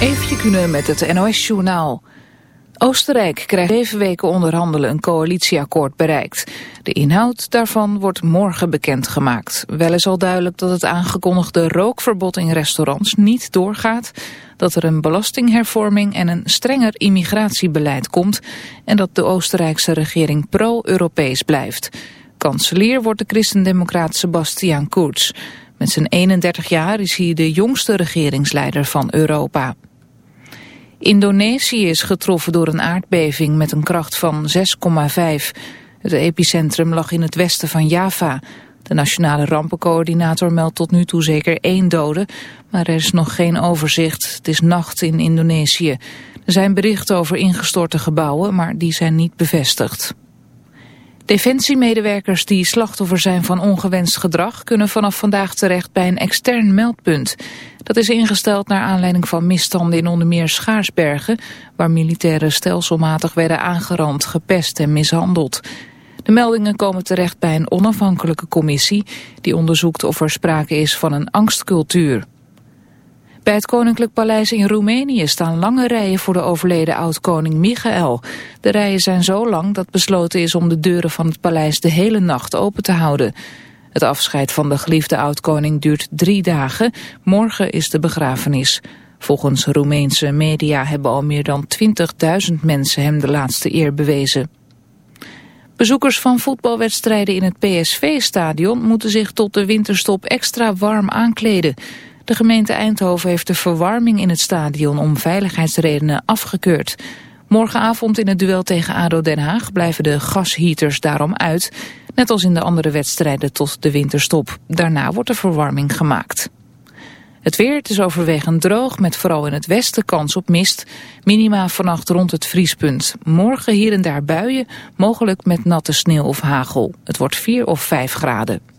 Eefje kunnen met het NOS-journaal. Oostenrijk krijgt zeven weken onderhandelen een coalitieakkoord bereikt. De inhoud daarvan wordt morgen bekendgemaakt. Wel is al duidelijk dat het aangekondigde rookverbod in restaurants niet doorgaat, dat er een belastinghervorming en een strenger immigratiebeleid komt en dat de Oostenrijkse regering pro-Europees blijft. Kanselier wordt de christendemocraat Sebastian Kurz. Met zijn 31 jaar is hij de jongste regeringsleider van Europa. Indonesië is getroffen door een aardbeving met een kracht van 6,5. Het epicentrum lag in het westen van Java. De nationale rampencoördinator meldt tot nu toe zeker één dode, maar er is nog geen overzicht. Het is nacht in Indonesië. Er zijn berichten over ingestorte gebouwen, maar die zijn niet bevestigd. Defensiemedewerkers die slachtoffer zijn van ongewenst gedrag... kunnen vanaf vandaag terecht bij een extern meldpunt. Dat is ingesteld naar aanleiding van misstanden in onder meer Schaarsbergen... waar militairen stelselmatig werden aangerand, gepest en mishandeld. De meldingen komen terecht bij een onafhankelijke commissie... die onderzoekt of er sprake is van een angstcultuur. Bij het Koninklijk Paleis in Roemenië staan lange rijen voor de overleden oud-koning Michael. De rijen zijn zo lang dat besloten is om de deuren van het paleis de hele nacht open te houden. Het afscheid van de geliefde oud-koning duurt drie dagen. Morgen is de begrafenis. Volgens Roemeense media hebben al meer dan 20.000 mensen hem de laatste eer bewezen. Bezoekers van voetbalwedstrijden in het PSV-stadion moeten zich tot de winterstop extra warm aankleden. De gemeente Eindhoven heeft de verwarming in het stadion om veiligheidsredenen afgekeurd. Morgenavond in het duel tegen ADO Den Haag blijven de gasheaters daarom uit. Net als in de andere wedstrijden tot de winterstop. Daarna wordt de verwarming gemaakt. Het weer, is overwegend droog, met vooral in het westen kans op mist. Minima vannacht rond het vriespunt. Morgen hier en daar buien, mogelijk met natte sneeuw of hagel. Het wordt 4 of 5 graden.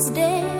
Christmas Day.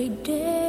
Every day.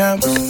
Fresh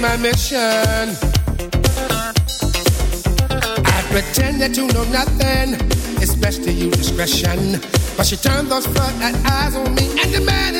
My mission. I pretended to know nothing, it's best to use discretion. But she turned those floodlight eyes on me and demanded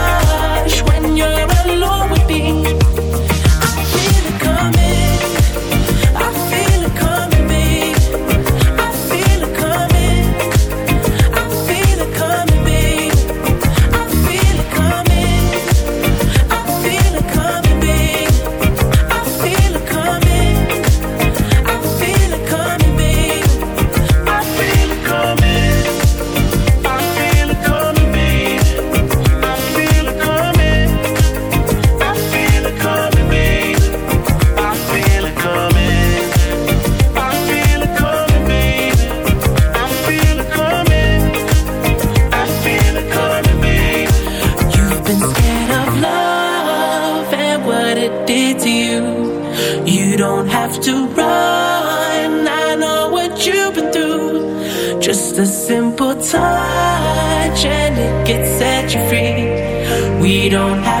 don't have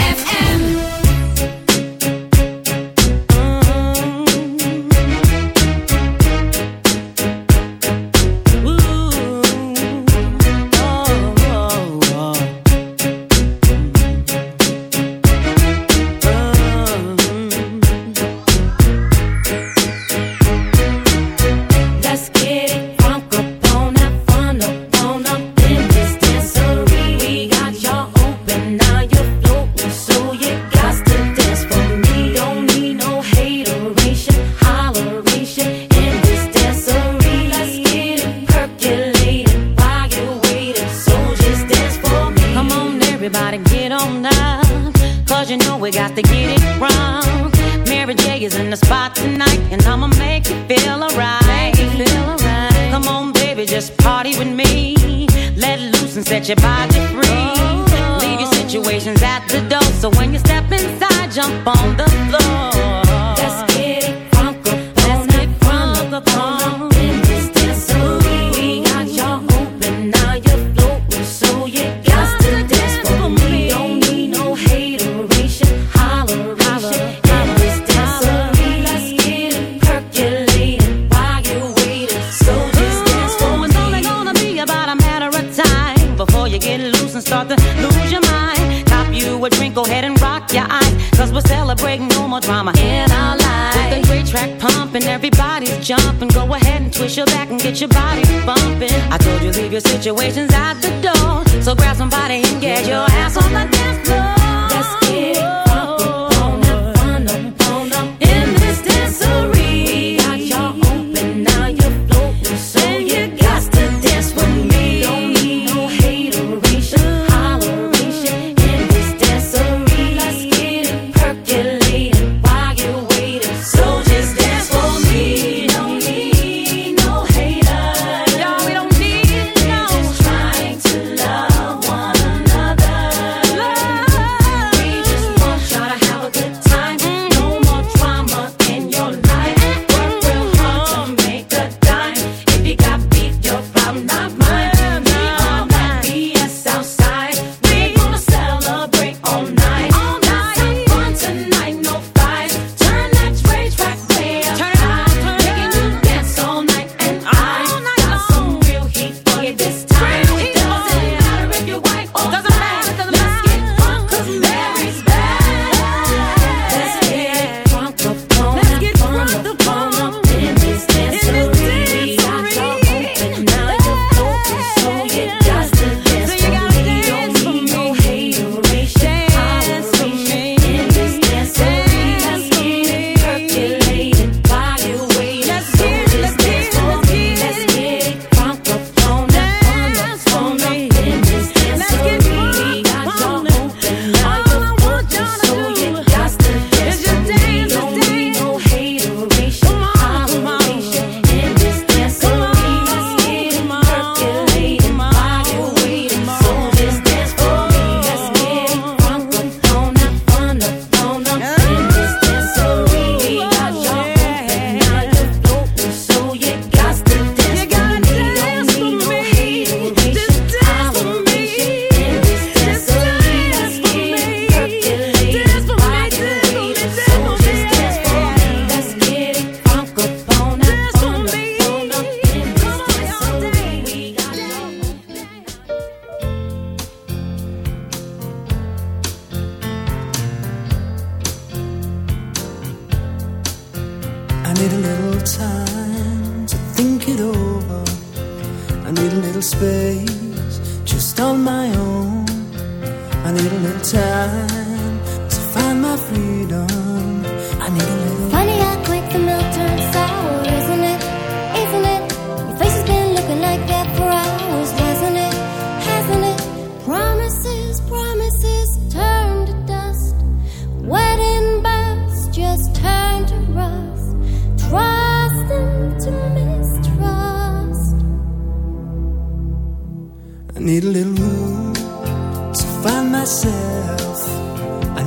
step inside, jump on the floor. Jump and Go ahead and twist your back and get your body bumping. I told you leave your situations out the door. So grab somebody and get your ass on the dance floor.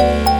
Where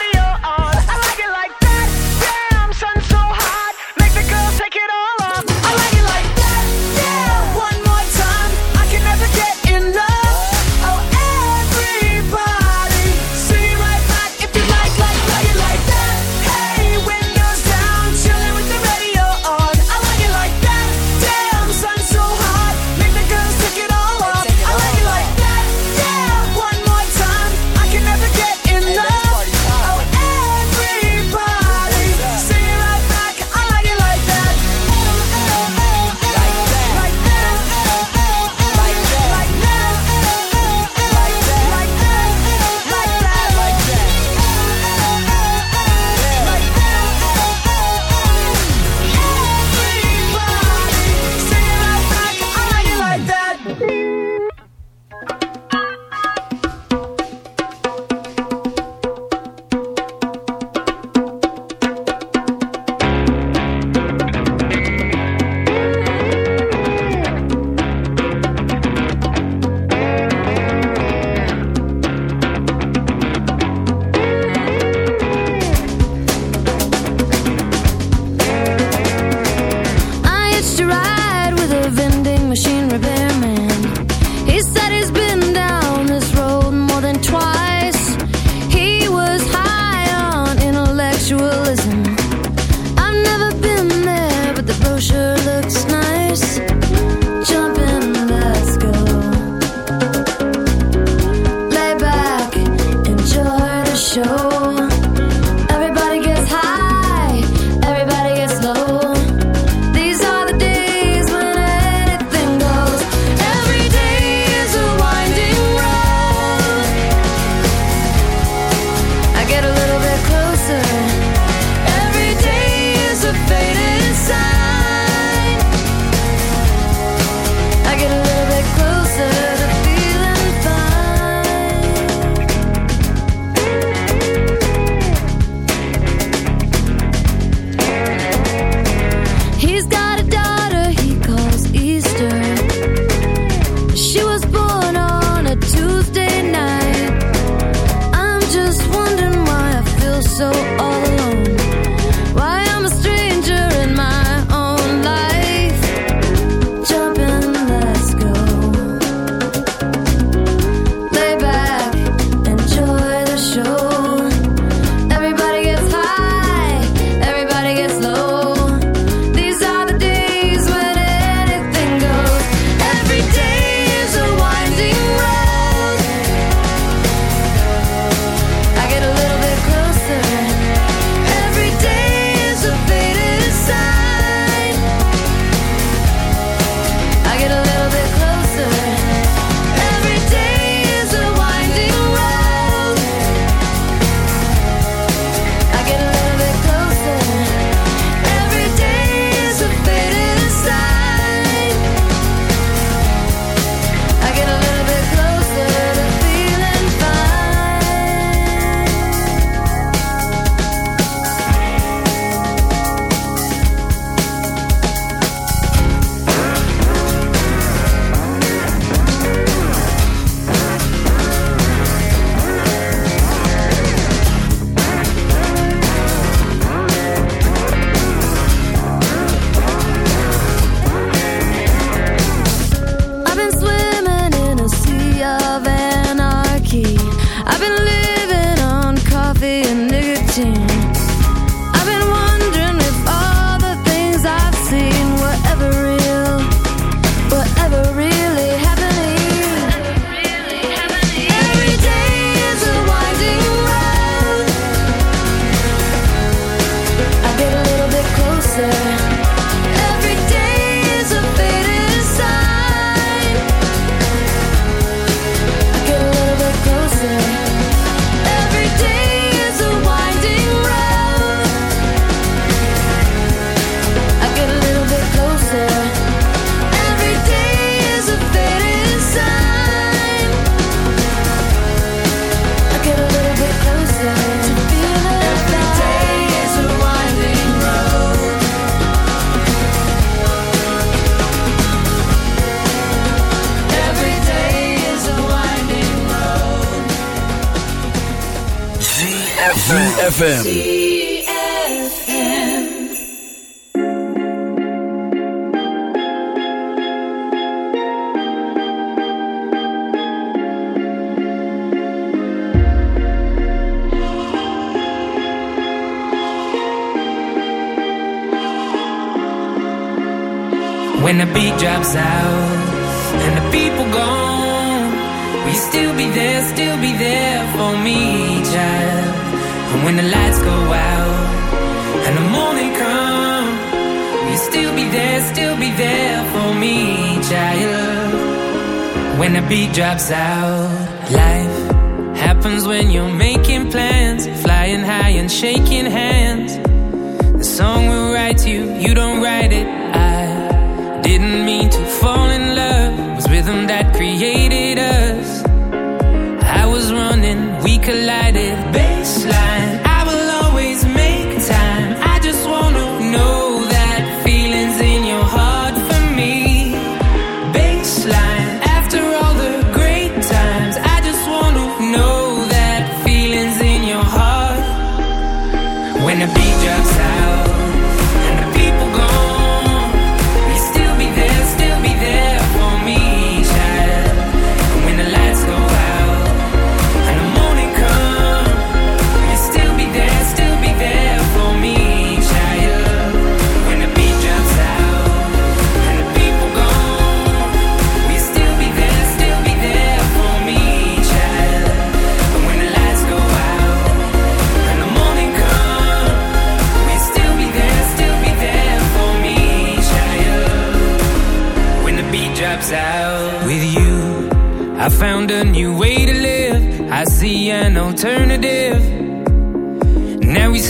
baseline.